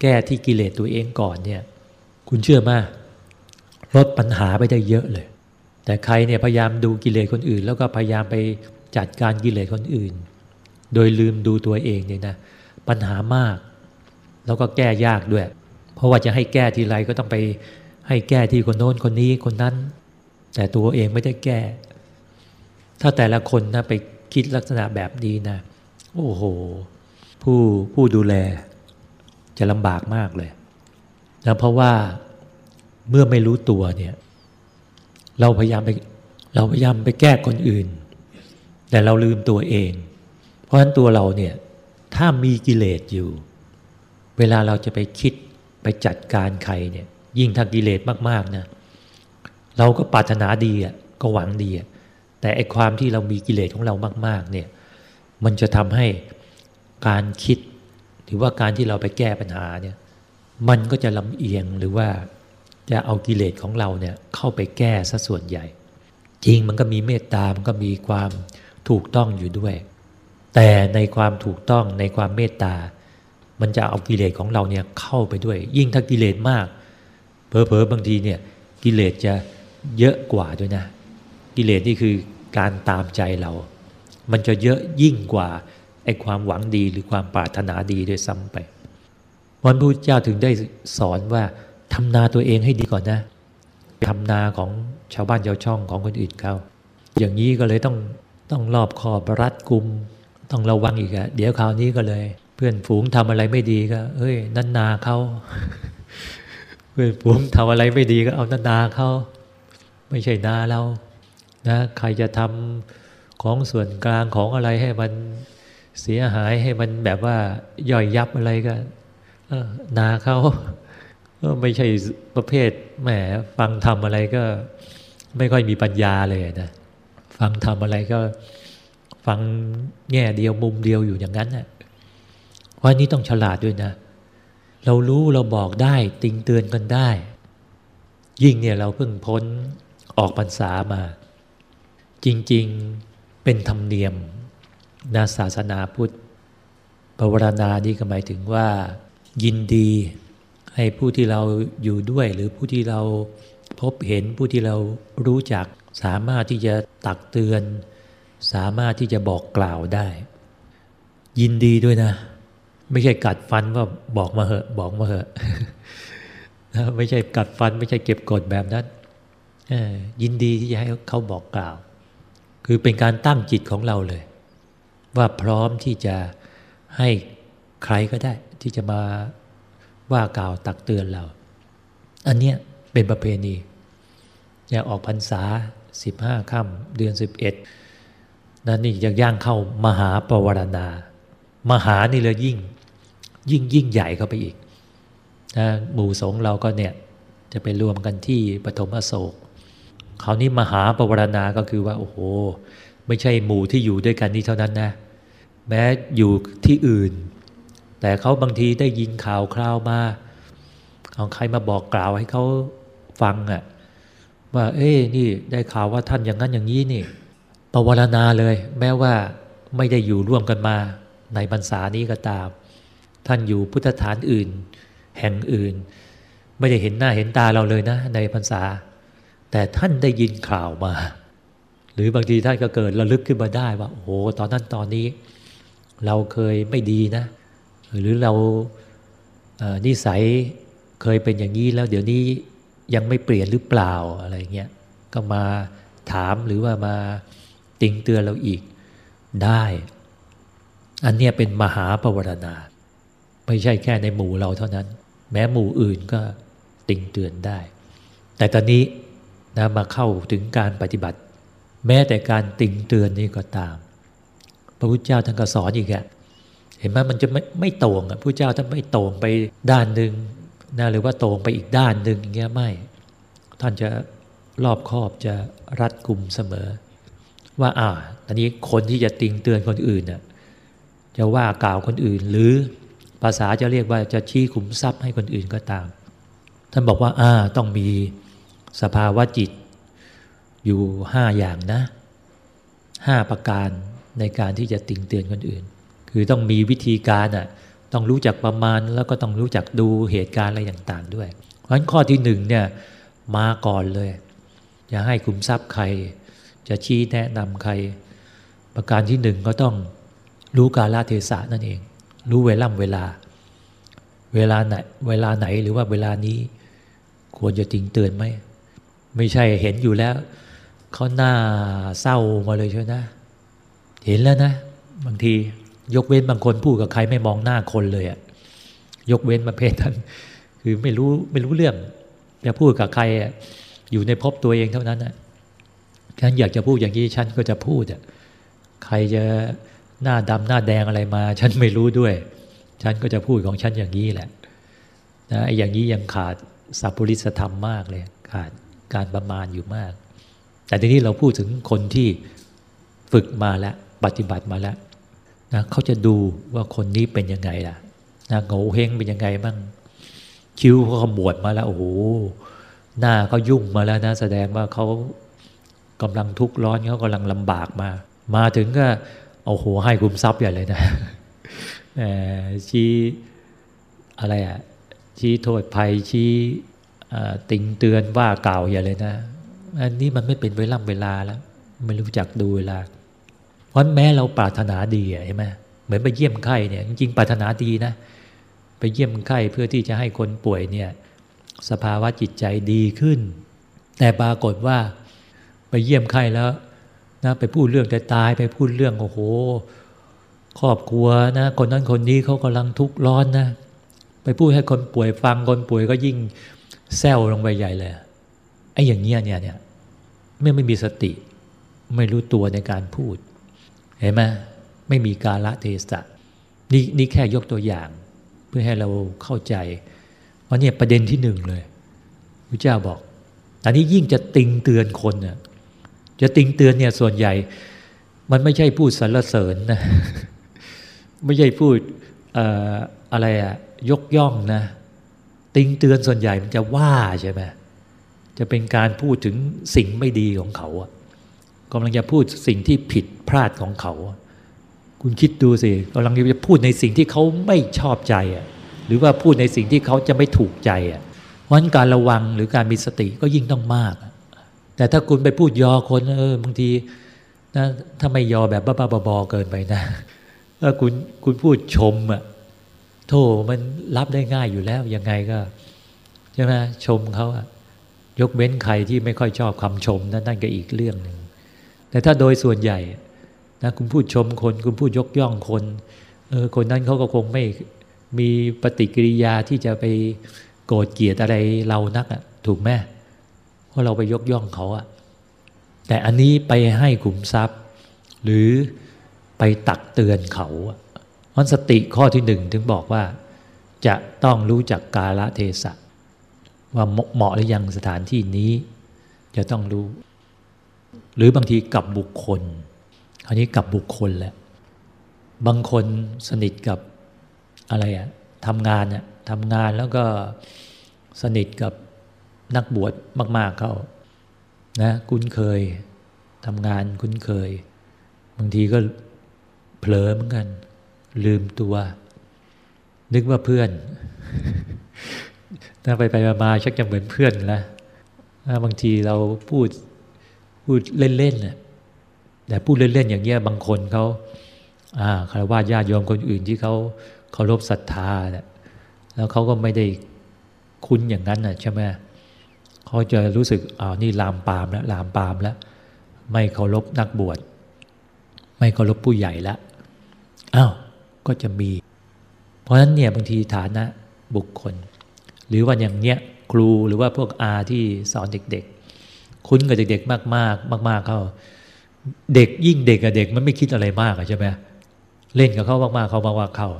แก้ที่กิเลสตัวเองก่อนเนี่ย คุณเชื่อมาลดปัญหาไปได้เยอะเลย แต่ใครเนี่ยพยายามดูกิเลสคนอื่น แล้วก็พยายามไปจัดการกิเลสคนอื่น โดยลืมดูตัวเองเนี่ยนะ ปัญหามาก แล้วก็แก้ยากด้วย เพราะว่าจะให้แก้ทีไรก็ต้องไปให้แก้ที่คนโน้นคนนี้คนนั้น แต่ตัวเองไม่ได้แก้ ถ้าแต่ละคนนะไปคิดลักษณะแบบนี้นะ โอ้โห ผู้ผู้ดูแล จะลำบากมากเลยนะเพราะว่าเมื่อไม่รู้ตัวเนี่ยเราพยายามไปเราพยายามไปแก้คนอื่น แต่เราลืมตัวเอง เพราะฉะนั้นตัวเราเนี่ยถ้ามีกิเลสอยู่ เวลาเราจะไปคิดไปจัดการใครเนี่ยยิ่งถ้ากิเลสมากๆนะเราก็ปรารถนาดีอะก็หวังดีอะแต่ไอความที่เรามีกิเลสของเรามาก ๆ เนี่ยมันจะทำให้การคิด หรือว่าการที่เราไปแก้ปัญหาเนี่ยมันก็จะลำเอียงหรือว่าจะเอากิเลสของเราเนี่ยเข้าไปแก้ซะส่วนใหญ่ จริงมันก็มีเมตตา มันก็มีความถูกต้องอยู่ด้วย แต่ในความถูกต้องในความเมตตา มันจะเอากิเลสของเราเนี่ยเข้าไปด้วย ยิ่งถ้ากิเลสมากเผลอๆบางทีเนี่ยกิเลสจะเยอะกว่าด้วยนะ กิเลสนี่คือการตามใจเรา มันจะเยอะยิ่งกว่า ไอ้ความหวังดีหรือความปรารถนาดีด้วยซ้ำไปวันพุทธเจ้าถึงได้สอนว่าทำนาตัวเองให้ดีก่อนนะทำนาของชาวบ้านชาวช่องของคนอื่นเขาอย่างนี้ก็เลยต้องต้องรอบคอบรัดกุม ต้องระวังอีกอะเดี๋ยวคราวนี้ก็เลย เพื่อนฝูงทำอะไรไม่ดีก็เฮ้ยนั่นนาเขาเพื่อนฝูงทำอะไรไม่ดีก็เอานั่นนาเขาไม่ใช่นาเรานะ ใครจะทำของส่วนกลางของอะไรให้มัน เสียหายให้มันแบบว่าย่อยยับอะไรก็นาเขาก็ไม่ใช่ประเภทแหมฟังทำอะไรก็ ไม่ค่อยมีปัญญาเลยนะฟังทำอะไรก็ ฟังแง่เดียวมุมเดียวอยู่อย่างนั้นนะ่ะว่านี้ต้องฉลาดด้วยนะ เรารู้เราบอกได้ติงเตือนกันได้ ยิ่งเนี่ยเราเพิ่งพ้นออกพรรษามา จริง ๆ เป็นธรรมเนียม นาศาสนาพุทธปวารณานี่ก็หมายถึงว่า ยินดีให้ผู้ที่เราอยู่ด้วย หรือผู้ที่เราพบเห็นผู้ที่เรารู้จัก สามารถที่จะตักเตือน สามารถที่จะบอกกล่าวได้ ยินดีด้วยนะ ไม่ใช่กัดฟันว่าบอกมาเหอะ บอกมาเหอะไม่ใช่กัดฟัน ไม่ใช่เก็บกดแบบนั้นยินดีที่จะให้เขาบอกกล่าว คือเป็นการตั้งจิตของเราเลย ว่าพร้อมที่จะให้ใครก็ได้ ที่จะมาว่ากล่าวตักเตือนเรา อันเนี้ยเป็นประเพณีอย่าออกพรรษาสิบห้าค่ำเดือนสิบเอ็ดนั่นนี่ยังย่างเข้ามหาปวารณา มหานี่เลยยิ่ง ยิ่งยิ่งใหญ่เข้าไปอีกนะหมู่สงเราก็เนี่ยจะไปรวมกันที่ปฐมอโศกคราวนี้มหาปวารณาก็คือว่า โอ้โห ไม่ใช่หมู่ที่อยู่ด้วยกันนี่เท่านั้นนะ แม้อยู่ที่อื่น แต่เขาบางทีได้ยินข่าวคราวมาเอาใครมาบอกกล่าวให้เขาฟังอะ่ะว่า เอ้นี่ได้ข่าวว่าท่านอย่างนั้นอย่างนี้นี่ประวรณาเลย แม้ว่าไม่ได้อยู่ร่วมกันมาในพรรษานี้ก็ตาม ท่านอยู่พุทธฐานอื่น แห่งอื่น ไม่ได้เห็นหน้าเห็นตาเราเลยนะ ในพรรษา แต่ท่านได้ยินข่าวมา หรือบางทีท่านก็เกิดระลึกขึ้นมาได้ว่า โอ้โห ตอนนั้นตอนนี้ เราเคยไม่ดีนะ หรือเรานิสัยเคยเป็นอย่างนี้แล้วเดี๋ยวนี้ยังไม่เปลี่ยนหรือเปล่าอะไรเงี้ยก็มาถามหรือว่ามาติงเตือนเราอีกได้ อันเนี้ยเป็นมหาปวารณา ไม่ใช่แค่ในหมู่เราเท่านั้น แม้หมู่อื่นก็ติงเตือนได้ แต่ตอนนี้นะมาเข้าถึงการปฏิบัติ แม้แต่การติงเตือนนี่ก็ตาม พระพุทธเจ้าท่านก็สอนอีกอะห็นไหมมันจะไม่ไม่ตรงอะผู้เจ้าท่านไม่ตรงไปด้านหนึ่งนะหรือว่าตรงไปอีกด้านหนึ่งอย่างเงี้ยไม่ ท่านจะรอบคอบจะรัดกลุ่มเสมอ ว่าอ่าตอนนี้คนที่จะติงเตือนคนอื่นน่ะจะว่ากล่าวคนอื่น หรือภาษาจะเรียกว่าจะชี้ขุมทรัพย์ให้คนอื่นก็ตาม ท่านบอกว่าอ่าต้องมีสภาวะจิตอยู่ห้าอย่างนะห้าประการ ในการที่จะติ่งเตือนคนอื่น คือต้องมีวิธีการอะต้องรู้จักประมาณแล้วก็ต้องรู้จักดูเหตุการณ์อะไรต่างๆด้วย เพราะฉะนั้นข้อที่หนึ่งเนี่ยมาก่อนเลยอย่าให้คุมทรัพย์ใคร จะชี้แนะนำใคร ประการที่หนึ่งก็ต้องรู้กาลเทศะนั่นเอง รู้เวล่ำเวลา เวลาไหนเวลาไหนหรือว่าเวลานี้ควรจะติงเตือนไหม ไม่ใช่เห็นอยู่แล้วเขาหน้าเศร้ามาเลยใช่ไหม เห็นแล้วนะ บางทียกเว้นบางคนพูดกับใครไม่มองหน้าคนเลยอะยกเว้นประเภทนั้นคือไม่รู้ไม่รู้เรื่องจะพูดกับใครอะอยู่ในภพตัวเองเท่านั้นอะฉันอยากจะพูดอย่างนี้ฉันก็จะพูดอะใครจะหน้าดำหน้าแดงอะไรมา ฉันไม่รู้ด้วย ฉันก็จะพูดของฉันอย่างนี้แหละนะไอ้อย่างนี้ยังขาดสัพพุริสธรรมมากเลย ขาดการประมาณอยู่มาก แต่ทีนี้เราพูดถึงคนที่ฝึกมาแล้ว ปฏิบัติมาแล้วนะเขาจะดูว่าคนนี้เป็นยังไงล่ะนะโง่เฮงเป็นยังไงบ้างคิ้วเขาขมวดมาแล้วโอ้โหหน้าเขายุ่งมาแล้วนะแสดงว่าเขากำลังทุกข์ร้อนเขากำลังลำบากมา มาถึงก็เอาหัวให้คุมทรัพย์ใหญ่เลยนะชี้อะไรอะชี้โทษภัยชี้ติงเตือนว่าเก่าวอย่าเลยนะ อันนี้มันไม่เป็นเวลาเวลาแล้ว ไม่รู้จักดูเวลา เพราะแม้เราปรารถนาดีใช่ไหมเหมือนไปเยี่ยมไข้เนี่ยจริงๆปรารถนาดีนะ ไปเยี่ยมไข้เพื่อที่จะให้คนป่วยเนี่ยสภาวะจิตใจดีขึ้น แต่ปรากฏว่าไปเยี่ยมไข้แล้วนะไปพูดเรื่องแต่ตายไปพูดเรื่องโอ้โห ครอบครัวนะคนนั้นคนนี้เขากำลังทุกข์ร้อนนะไปพูดให้คนป่วยฟังคนป่วยก็ยิ่งแซวลงไปใหญ่เลยไอ้อย่างเงี้ยเนี่ยเนี่ยไม่ไม่มีสติ ไม่รู้ตัวในการพูด เห็นไหมไม่มีกาละเทศะนี่นี่แค่ยกตัวอย่าง เพื่อให้เราเข้าใจเพราเนี่ยประเด็นที่หนึ่งเลยพระเจ้าบอกอันนี้ยิ่งจะติงเตือนคนเนี่ยจะติงเตือนเนี่ยส่วนใหญ่ มันไม่ใช่พูดสรรเสริญนะไม่ใช่พูดอะไรอะยกย่องนะ ติงเตือนส่วนใหญ่มันจะว่าใช่ไหมจะเป็นการพูดถึงสิ่งไม่ดีของเขา กำลังจะพูดสิ่งที่ผิดพลาดของเขา คุณคิดดูสิกำลังจะพูดในสิ่งที่เขาไม่ชอบใจอะหรือว่าพูดในสิ่งที่เขาจะไม่ถูกใจอะเพราะนั้นการระวังหรือการมีสติก็ยิ่งต้องมาก แต่ถ้าคุณไปพูดยอคนเออบางทีนะถ้าไม่ยอแบบบ้าๆบอๆเกินไปนะถ้าคุณคุณพูดชมอะโธ่มันรับได้ง่ายอยู่แล้วยังไงก็ใช่ไหมชมเขาอะยกเว้นใครที่ไม่ค่อยชอบคำชมนั่นนั่นก็อีกเรื่องหนึ่ง แต่ถ้าโดยส่วนใหญ่นะคุณพูดชมคน คุณพูดยกย่องคนเออคนนั้นเขาก็คงไม่มีปฏิกิริยาที่จะไปโกรธเกลียดอะไรเรานักอะถูกไหมเพราะเราไปยกย่องเขาอะแต่อันนี้ไปให้ขุมทรัพย์ หรือไปตักเตือนเขาอะพราะสติข้อที่หนึ่งถึงบอกว่า จะต้องรู้จักกาลเทศะว่าเหมาะหรือยังสถานที่นี้ จะต้องรู้ หรือบางทีกับบุคคล คราวนี้กับบุคคลแหละ บางคนสนิทกับอะไรอะทำงานอะทำงานแล้วก็สนิทกับนักบวชมาก ๆเขานะคุ้นเคยทำงานคุ้นเคย บางทีก็เผลอเหมือนกัน ลืมตัว นึกว่าเพื่อนถ้าไปไปมาชักจะเหมือนเพื่อนนะบางทีเราพูด พูดเล่นๆน่ะแต่พูดเล่นๆอย่างเงี้ยบางคนเขาอาคารวะญาติโยมคนอื่นที่เขาเคารพศรัทธาเนี่ยแล้วเขาก็ไม่ได้คุ้นอย่างนั้นน่ะใช่ไหมเขาจะรู้สึกอ่านี่ลามปามแล้วลามปามแล้ว ไม่เคารพนักบวชไม่เคารพผู้ใหญ่ล้วอ้าวก็จะมี เพราะฉะนั้นเนี่ยบางทีฐานะบุคคล หรือว่าอย่างเนี้ยครูหรือว่าพวกอาที่สอนเด็กๆ คุ้นกับเด็กๆมากๆมาก ๆเขาเด็กยิ่งเด็กกับเด็กมันไม่คิดอะไรมากใช่ไหมเล่นกับเขามากๆเขามากๆเขา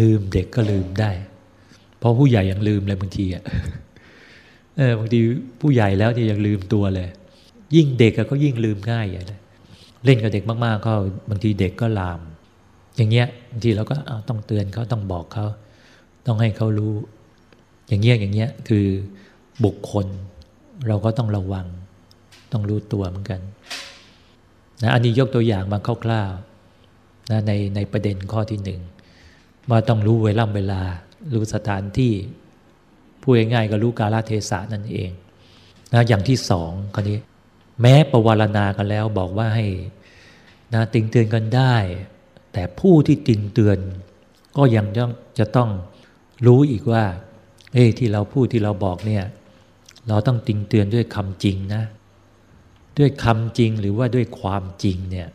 ลืมเด็กก็ลืมได้ เพราะผู้ใหญ่ยังลืมเลยบางทีอะเออบางทีผู้ใหญ่แล้วที่ยังลืมตัวเลย ยิ่งเด็กก็ยิ่งลืมง่ายอย่างเลยเล่นกับเด็กมากๆเขาบางทีเด็กก็ลาม อย่างเงี้ยบางทีเราก็ต้องเตือนเขาต้องบอกเขา ต้องให้เขารู้ อย่างเงี้ยอย่างเงี้ยคือบุคคล เราก็ต้องระวัง ต้องรู้ตัวเหมือนกันนะอันนี้ยกตัวอย่างมาคร่าวๆนะในในประเด็นข้อที่หนึ่งว่าต้องรู้เวลาเวลา รู้สถานที่พูดง่ายๆก็รู้กาลเทศะนั่นเองนะอย่างที่สองคนนี้ แม้ประวารณากันแล้วบอกว่าให้นะติงเตือนกันได้ แต่ผู้ที่ติงเตือน ก็ยังต้องจะต้องรู้อีกว่า เอ้ที่เราพูดที่เราบอกเนี่ย เราต้องติงเตือนด้วยคำจริงนะ ด้วยคำจริงหรือว่าด้วยความจริงเนี่ย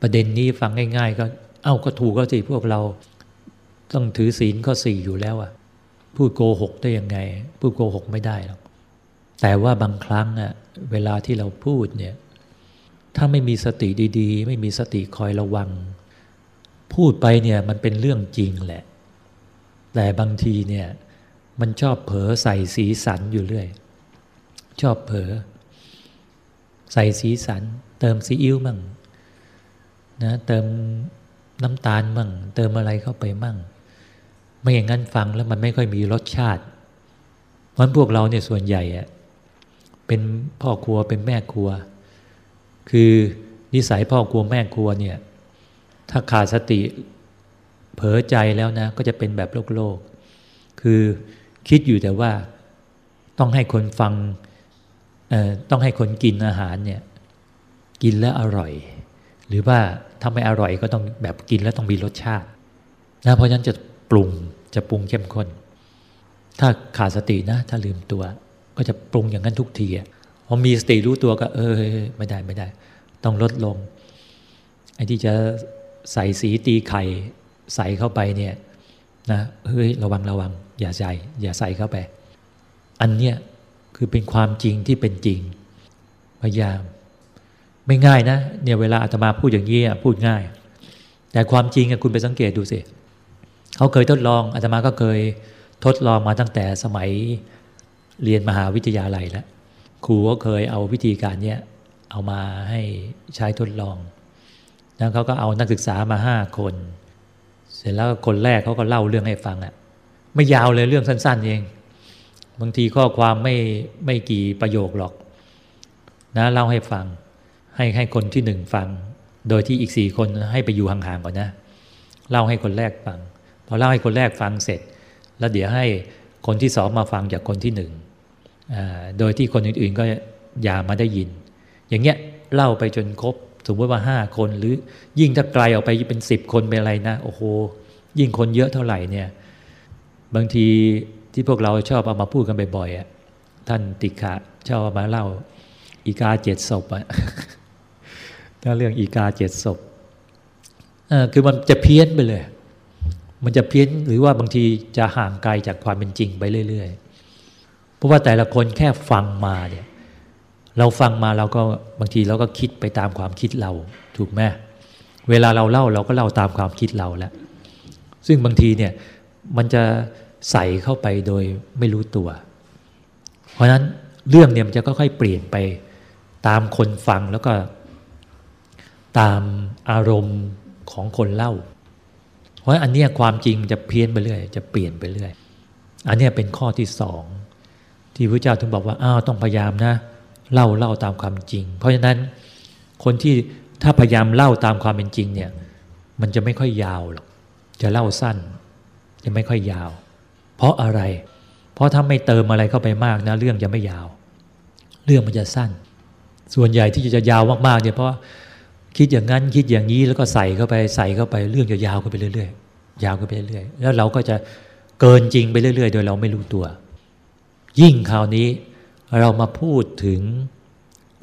ประเด็นนี้ฟังง่าย ๆ ก็ เอ้าก็ถูกก็สิพวกเรา ต้องถือศีลข้อสี่อยู่แล้วอะพูดโกหกได้ยังไง พูดโกหกไม่ได้หรอกแต่ว่าบางครั้งอะเวลาที่เราพูดเนี่ย ถ้าไม่มีสติดีๆ ไม่มีสติคอยระวัง พูดไปเนี่ยมันเป็นเรื่องจริงแหละ แต่บางทีเนี่ยมันชอบเผลอใส่สีสันอยู่เรื่อย ชอบเผลอใส่สีสัน เติมซีอิ๊วมั่งนะเติมน้ำตาลมั่ง เติมอะไรเข้าไปมั่ง ไม่อย่างนั้นฟังแล้วมันไม่ค่อยมีรสชาติ เพราะพวกเราเนี่ยส่วนใหญ่อะเป็นพ่อครัวเป็นแม่ครัว คือนิสัยพ่อครัวแม่ครัวเนี่ย ถ้าขาดสติเผลอใจแล้วนะ ก็จะเป็นแบบโลกโลก คือคิดอยู่แต่ว่าต้องให้คนฟัง ต้องให้คนกินอาหารเนี่ยกินแล้วอร่อย หรือว่าถ้าไม่อร่อยก็ต้องแบบกินแล้วต้องมีรสชาตินะเพราะฉะนั้นจะปรุงจะปรุงเข้มข้น ถ้าขาดสตินะ ถ้าลืมตัว ก็จะปรุงอย่างนั้นทุกทีพอมีสติรู้ตัวก็ เออไม่ได้ไม่ได้ ต้องลดลงไอ้ที่จะใส่สีตีไข่ใส่เข้าไปเนี่ยนะเฮ้ยระวังระวัง อย่าใส่อย่าใส่เข้าไป อันเนี้ย คือเป็นความจริงที่เป็นจริง พยายาม ไม่ง่ายนะเนี่ยเวลาอาตมาพูดอย่างนี้พูดง่าย แต่ความจริงคุณไปสังเกตดูสิเขาเคยทดลองอาตมาก็เคยทดลองมาตั้งแต่สมัยเรียนมหาวิทยาลัยแล้วครูก็เคยเอาวิธีการเนี้ยเอามาให้ใช้ทดลองแล้วเขาก็เอานักศึกษามาห้าคน เสร็จแล้วคนแรกเขาก็เล่าเรื่องให้ฟังอะ่ะไม่ยาวเลยเรื่องสั้น ๆ เอง บางทีข้อความไม่ไม่กี่ประโยคหรอก นะเล่าให้ฟัง ให้ให้คนที่หนึ่งฟัง โดยที่อีกสี่คนให้ไปอยู่ห่างๆก่อนนะ เล่าให้คนแรกฟังพอเล่าให้คนแรกฟังเสร็จ แล้วเดี๋ยวให้คนที่สองมาฟังจากคนที่หนึ่งโดยที่คนอื่นๆก็อย่ามาได้ยิน อย่างเงี้ยเล่าไปจนครบสมมติว่าห้าคนหรือยิ่งถ้าไกลออกไปเป็นสิบคนเป็นอะไรนะ โอ้โห ยิ่งคนเยอะเท่าไหร่เนี่ย บางที ที่พวกเราชอบเอามาพูดกันบ่อยๆท่านติกะชอบเอามาเล่า อีกาเจ็ดศพอะถ้าเรื่องอีกาเจ็ดศพคือมันจะเพี้ยนไปเลย มันจะเพี้ยนหรือว่าบางทีจะห่างไกลจากความเป็นจริงไปเรื่อยๆ เพราะว่าแต่ละคนแค่ฟังมาเนี่ย เราฟังมาเราก็บางทีเราก็คิดไปตามความคิดเรา ถูกไหมเวลาเราเล่าเราก็เล่าตามความคิดเราแล้วซึ่งบางทีเนี่ยมันจะ ใส่เข้าไปโดยไม่รู้ตัว เพราะนั้นเรื่องเนี่ยมันจะค่อยๆเปลี่ยนไปตามคนฟังแล้วก็ ตามอารมณ์ของคนเล่า เพราะอันนี้ความจริงจะเพี้ยนไปเรื่อยจะเปลี่ยนไปเรื่อย อันนี้เป็นข้อที่สองที่พระเจ้าถึงบอกว่าอ้าวต้องพยายามนะ เล่าเล่าตามความจริง เพราะฉะนั้นคนที่ถ้าพยายามเล่าตามความเป็นจริงเนี่ยมันจะไม่ค่อยยาวหรอกจะเล่าสั้น จะไม่ค่อยยาว เพราะอะไร เพราะถ้าไม่เติมอะไรเข้าไปมากนะ เรื่องจะไม่ยาว เรื่องมันจะสั้น ส่วนใหญ่ที่จะยาวมากๆเนี่ยเพราะคิดอย่างนั้นคิดอย่างนี้แล้วก็ใส่เข้าไปใส่เข้าไปเรื่องจะยาวขึ้นไปเรื่อยๆ ยาวขึ้นไปเรื่อยๆ แล้วเราก็จะเกินจริงไปเรื่อยๆ โดยเราไม่รู้ตัว ยิ่งคราวนี้เรามาพูดถึง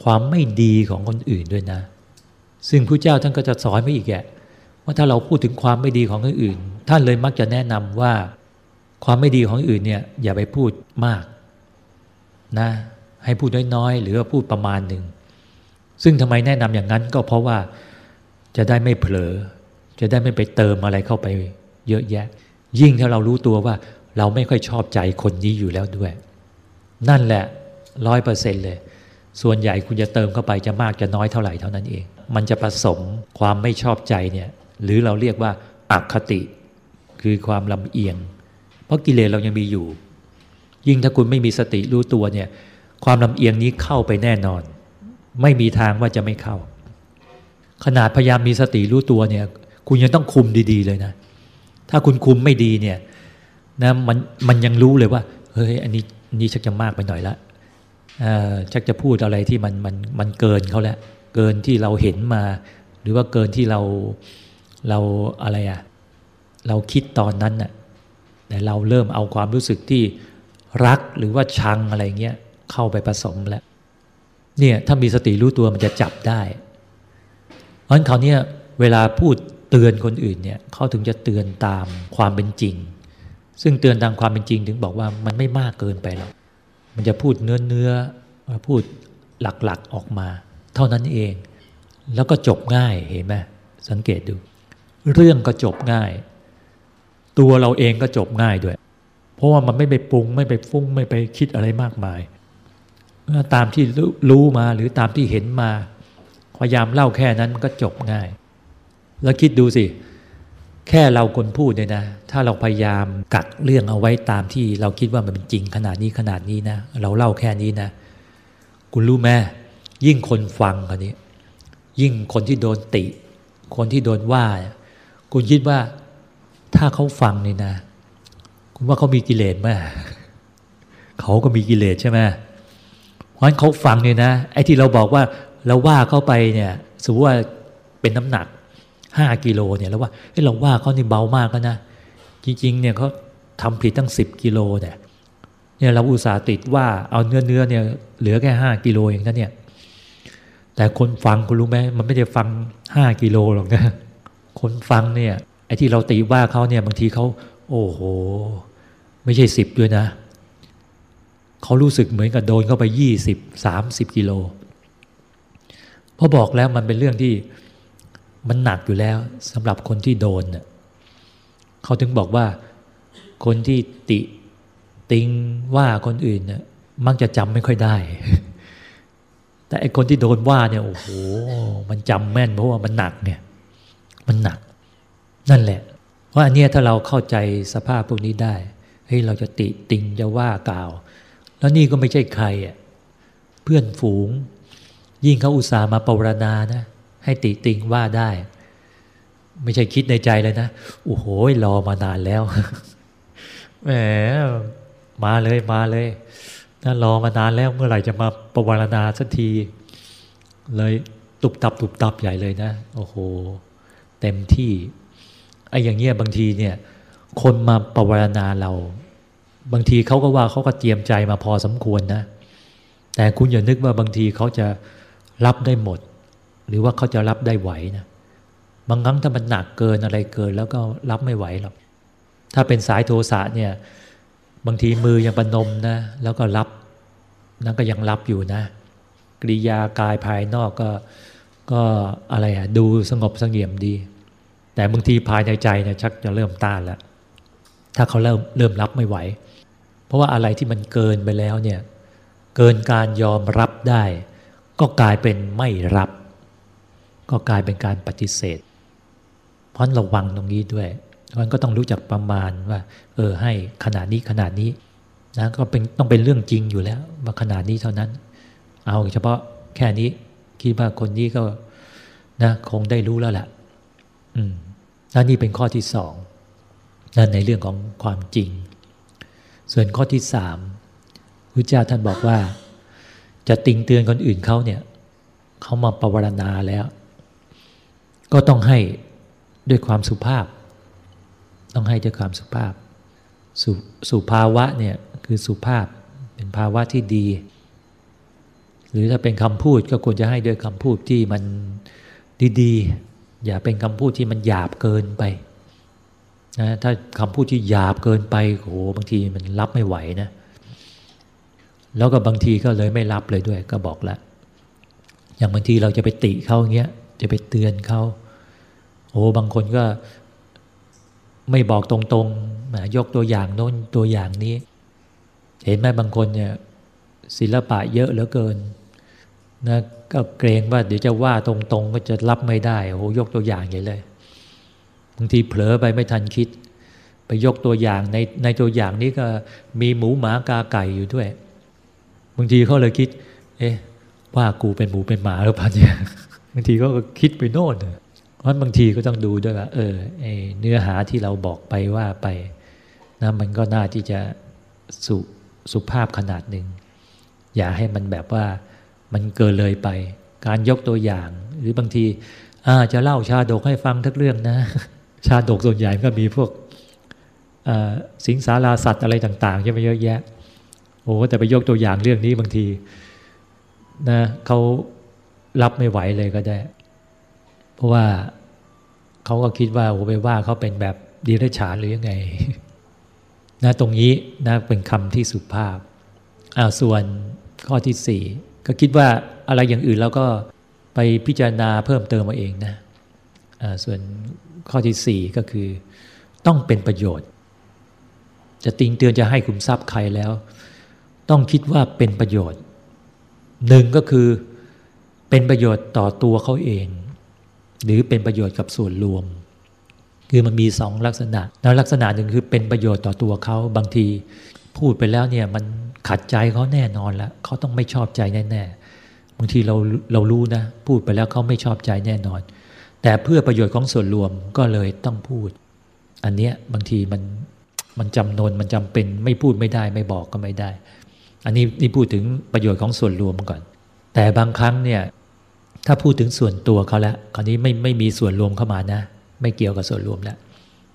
ความไม่ดีของคนอื่นด้วยนะ ซึ่งพระเจ้าท่านก็จะสอนไปอีกแกว่าถ้าเราพูดถึงความไม่ดีของคนอื่น ท่านเลยมักจะแนะนำว่า ความไม่ดีของอื่นเนี่ยอย่าไปพูดมากนะให้พูดน้อยๆ หรือว่าพูดประมาณหนึ่ง ซึ่งทำไมแนะนำอย่างนั้นก็เพราะว่าจะได้ไม่เผลอ จะได้ไม่ไปเติมอะไรเข้าไปเยอะแยะ ยิ่งถ้าเรารู้ตัวว่าเราไม่ค่อยชอบใจคนนี้อยู่แล้วด้วย นั่นแหละร้อยเปอร์เซ็นต์เลย ส่วนใหญ่คุณจะเติมเข้าไปจะมากจะน้อยเท่าไหร่เท่านั้นเอง มันจะผสมความไม่ชอบใจเนี่ย หรือเราเรียกว่าอักคติ คือความลำเอียง เพราะกิเลสเรายังมีอยู่ ยิ่งถ้าคุณไม่มีสติรู้ตัวเนี่ย ความลำเอียงนี้เข้าไปแน่นอน ไม่มีทางว่าจะไม่เข้า ขนาดพยายามมีสติรู้ตัวเนี่ย คุณยังต้องคุมดี ๆ เลยนะ ถ้าคุณคุมไม่ดีเนี่ยนะมันมันยังรู้เลยว่า เฮ้ยอันนี้นนี้ชักจะมากไปหน่อยละชักจะพูดอะไรที่มันมันมันเกินเขาแล้วเกินที่เราเห็นมา หรือว่าเกินที่เราเราอะไรอะเราคิดตอนนั้นน่ะ เราเริ่มเอาความรู้สึกที่รักหรือว่าชังอะไรเงี้ยเข้าไปผสมแล้วเนี่ยถ้ามีสติรู้ตัวมันจะจับได้ เพราะฉะนั้นเขาเนี่ยเวลาพูดเตือนคนอื่นเนี่ยเขาถึงจะเตือนตามความเป็นจริง ซึ่งเตือนตามความเป็นจริงถึงบอกว่ามันไม่มากเกินไปหรอกมันจะพูดเนื้อเนื้อพูดหลักๆออกมา เท่านั้นเอง แล้วก็จบง่ายเห็นไหมสังเกตดู เรื่องก็จบง่าย ตัวเราเองก็จบง่ายด้วย เพราะว่ามันไม่ไปปรุงไม่ไปฟุ้งไม่ไปคิดอะไรมากมาย ตามที่รู้มาหรือตามที่เห็นมา พยายามเล่าแค่นั้นมันก็จบง่าย แล้วคิดดูสิ แค่เราคนพูดเนี่ยนะ ถ้าเราพยายามกักเรื่องเอาไว้ตามที่เราคิดว่ามันเป็นจริงขนาดนี้ขนาดนี้นะ เราเล่าแค่นี้นะ คุณรู้ไหมยิ่งคนฟังคนนี้ ยิ่งคนที่โดนติ คนที่โดนว่า คุณคิดว่า ถ้าเขาฟังนี่นะ คุณว่าเขามีกิเลสไหมเขาก็มีกิเลสใช่ไหมเพราะฉะนั้นเขาฟังเนี่ยนะไอ้ที่เราบอกว่าเราว่าเขาไปเนี่ยสมมติว่าเป็นน้ำหนักห้ากิโลเนี่ยแล้วว่าเฮ้เราว่าเขานี่เบามากแล้วนะจริงๆเนี่ยเขาทำผิดตั้งสิบกิโลเนี่ยเนี่ยเราอุตส่าห์ติดว่าเอาเนื้อเนื้อเนี่ยเหลือแค่ห้ากิโลเองนะเนี่ยแต่คนฟังคุณรู้ไหมมันไม่ได้ฟังห้ากิโลหรอกนะคนฟังเนี่ย อ้ที่เราตีว่าเขาเนี่ยบางทีเขาโอ้โห ไม่ใช่สิบด้วยนะเขารู้สึกเหมือนกับโดนเข้าไปยี่สิบสามสิบกิโลเพราะบอกแล้วมันเป็นเรื่องที่มันหนักอยู่แล้วสำหรับคนที่โดนเน่ยเขาถึงบอกว่าคนที่ติติงว่าคนอื่นเนี่ยมักจะจำไม่ค่อยได้ แต่ไอคนที่โดนว่าเนี่ยโอ้โหมันจำแม่นเพราะว่ามันหนักเนี่ย มันหนัก นั่นแหละว่าอันเนี้ยถ้าเราเข้าใจสภาพพวกนี้ได้เฮ้ยเราจะติติงจะว่ากล่าว แล้วนี่ก็ไม่ใช่ใครอะเพื่อนฝูง ยิ่งเขาอุตส่าห์มาปรณานะ ให้ติติงว่าได้ ไม่ใช่คิดในใจเลยนะโอ้โหรอมานานแล้วแหมมาเลยมาเลยน่ารอมานานแล้วเมื่อไหร่จะมาประวรณาสักที เลยตุบตับตุบตับใหญ่เลยนะ โอ้โห เต็มที่ ไอ้อย่างเงี้ยบางทีเนี่ย คนมาประวรณาเรา บางทีเขาก็ว่าเขาก็เตรียมใจมาพอสมควรนะ แต่คุณอย่านึกว่าบางทีเขาจะรับได้หมด หรือว่าเขาจะรับได้ไหวนะบางครั้งถ้ามันหนักเกินอะไรเกิน แล้วก็รับไม่ไหวหรอกถ้าเป็นสายโทสะเนี่ย บางทีมือยังปนมนะ แล้วก็รับนั่นก็ยังรับอยู่นะกริยากายภายนอกก็ก็อะไรอะดูสงบสงเงียมดี แต่บางทีภายในใจเนี่ยชักจะเริ่มต้านแล้ว ถ้าเขาเริ่มเริ่มรับไม่ไหว เพราะว่าอะไรที่มันเกินไปแล้วเนี่ยเกินการยอมรับได้ ก็กลายเป็นไม่รับ ก็กลายเป็นการปฏิเสธ เพราะระวังตรงนี้ด้วยมันก็ต้องรู้จักประมาณว่า เออให้ขนาดนี้ขนาดนี้นะก็เป็นต้องเป็นเรื่องจริงอยู่แล้ว ว่าขนาดนี้เท่านั้น เอาเฉพาะแค่นี้คิดว่าคนนี้ก็นะคงได้รู้แล้วแหละ นั่นนี่เป็นข้อที่สองนั่นในเรื่องของความจริง ส่วนข้อที่สามพระเจ้าท่านบอกว่า จะติงเตือนคนอื่นเขาเนี่ยเขามาปรารณาแล้ว ก็ต้องให้ด้วยความสุภาพ ต้องให้ด้วยความสุภาพสสุภาวะเนี่ยคือสุภาพเป็นภาวะที่ดี หรือถ้าเป็นคำพูดก็ควรจะให้ด้วยคำพูดที่มันดีๆ อย่าเป็นคำพูดที่มันหยาบเกินไปนะถ้าคำพูดที่หยาบเกินไปโหบางทีมันรับไม่ไหวนะ แล้วก็บางทีก็เลยไม่รับเลยด้วย ก็บอกแล้วอย่างบางทีเราจะไปติเขาย่างเงี้ยจะไปเตือนเขาโอ้บางคนก็ไม่บอกตรงๆยกตัวอย่างโน้นตัวอย่างนี้ เห็นไหมบางคนเนี่ยศิลปะเยอะเหลือเกินนะ ก็เกรงว่าเดี๋ยวจะว่าตรงๆ ก็จะรับไม่ได้โอ้ยกตัวอย่างใหญ่เลยบางทีเผลอไปไม่ทันคิด ไปยกตัวอย่างในในตัวอย่างนี้ก็มีหมูหมากาไก่อยู่ด้วยบางทีเขาเลยคิด เอ๊ะว่ากูเป็นหมูเป็นหมาหรือเปล่าเนี่ยบางทีก็คิดไปโน่นเพราะบางทีก็ต้องดูด้วยว่าเออเนื้อหาที่เราบอกไปว่าไปนะมันก็น่าที่จะสุสุภาพขนาดหนึ่งอย่าให้มันแบบว่า มันเกินเลยไป การยกตัวอย่าง หรือบางทีอาจะเล่าชาดกให้ฟังทักเรื่องนะ ชาดกส่วนใหญ่ก็มีพวกสิงสาราสัตว์อะไรต่างๆใช่ไหมเยอะแยะโอ้แต่ไปยกตัวอย่างเรื่องนี้บางทีนะเขารับไม่ไหวเลยก็ได้ เพราะว่าเขาก็คิดว่าโอ้ไปว่าเขาเป็นแบบดีรฉานหรือยังไงนะตรงนี้นะเป็นคำที่สุภาพอ่าส่วนข้อที่สี่ ก็คิดว่าอะไรอย่างอื่นเราก็ไปพิจารณาเพิ่มเติมมาเองนะส่วนข้อที่สี่ก็คือ ต้องเป็นประโยชน์ จะติงเตือนจะให้คุมทรัพย์ใครแล้ว ต้องคิดว่าเป็นประโยชน์หนึ่งก็คือเป็นประโยชน์ต่อตัวเขาเอง หรือเป็นประโยชน์กับส่วนรวม คือมันมีสองลักษณะแล้วลักษณะหนึ่งคือเป็นประโยชน์ต่อตัวเขาบางทีพูดไปแล้วเนี่ยมัน ขัดใจเขาแน่นอนแล้วเขาต้องไม่ชอบใจแน่ๆบางทีเราเรารู้นะ พูดไปแล้วเขาไม่ชอบใจแน่นอน แต่เพื่อประโยชน์ของส่วนรวมก็เลยต้องพูด อันเนี้ยบางทีมันมันจำนนมันจำเป็นไม่พูดไม่ได้ไม่บอกก็ไม่ได้ อันนี้นี่พูดถึงประโยชน์ของส่วนรวมก่อน แต่บางครั้งเนี่ยถ้าพูดถึงส่วนตัวเขาแล้วคราวนี้ไม่ไม่มีส่วนรวมเข้ามานะ ไม่เกี่ยวกับส่วนรวมแล้ว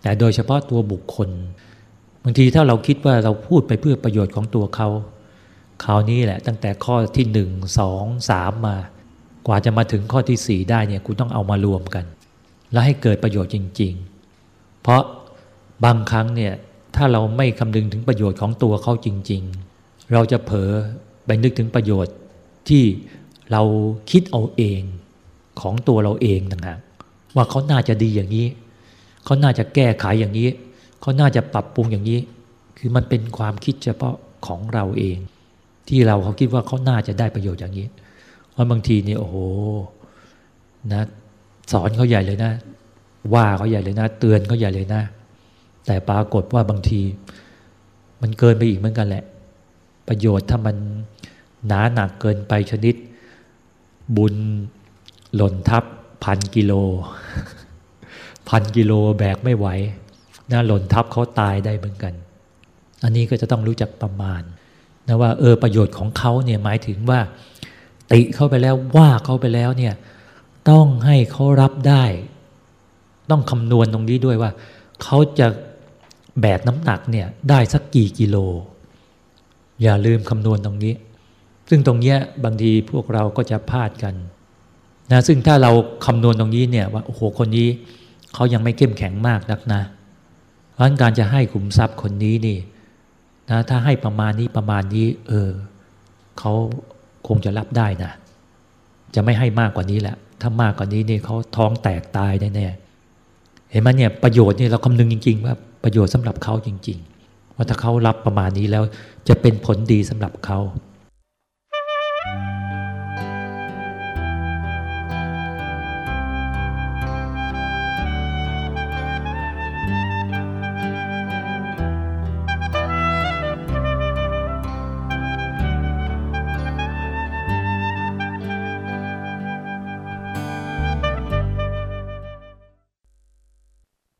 แต่โดยเฉพาะตัวบุคคลางทีถ้าเราคิดว่าเราพูดไปเพื่อประโยชน์ของตัวเขาคราวนี้แหละ ตั้งแต่ข้อที่หนึ่งสองสามมา กว่าจะมาถึงข้อที่สี่ได้เนี่ยคุณต้องเอามารวมกัน แล้วให้เกิดประโยชน์จริง ๆ เพราะบางครั้งเนี่ยถ้าเราไม่คำนึงถึงประโยชน์ของตัวเขาจริง ๆ เราจะเผลอไปนึกถึงประโยชน์ที่เราคิดเอาเองของตัวเราเองนะฮะว่าเขาน่าจะดีอย่างนี้ เขาน่าจะแก้ไขอย่างนี้ เขาน่าจะปรับปรุงอย่างนี้ คือมันเป็นความคิดเฉพาะของเราเอง ที่เราเขาคิดว่าเขาน่าจะได้ประโยชน์อย่างนี้เพราะบางทีนี่โอ้โหนะสอนเขาใหญ่เลยนะ ว่าเขาใหญ่เลยนะ เตือนเขาใหญ่เลยนะ แต่ปรากฏว่าบางที มันเกินไปอีกเหมือนกันแหละ ประโยชน์ถ้ามันหนาหนักเกินไปชนิด บุญหล่นทับพันกิโล พันกิโลแบกไม่ไหว น่าหล่นทับเขาตายได้เหมือนกัน อันนี้ก็จะต้องรู้จักประมาณนะว่าเออประโยชน์ของเขาเนี่ยหมายถึงว่า ติเข้าไปแล้วว่าเขาไปแล้วเนี่ยต้องให้เขารับได้ ต้องคำนวณตรงนี้ด้วยว่าเขาจะแบกน้ำหนักเนี่ยได้สักกี่กิโล อย่าลืมคำนวณตรงนี้ ซึ่งตรงนี้บางทีพวกเราก็จะพลาดกันนะซึ่งถ้าเราคำนวณตรงนี้เนี่ยว่าโอ้โหคนนี้เขายังไม่เข้มแข็งมากนักนะ เพราะการจะให้ขุมทรัพย์คนนี้นี่นะถ้าให้ประมาณนี้ประมาณนี้ เออเขาคงจะรับได้นะ จะไม่ให้มากกว่านี้แหละ ถ้ามากกว่านี้นี่เขาท้องแตกตายแน่ๆเห็นไหมเนี่ยประโยชน์นี่เราคำนึงจริงๆ ว่าประโยชน์สำหรับเขาจริง ๆ ว่าถ้าเขารับประมาณนี้แล้วจะเป็นผลดีสำหรับเขา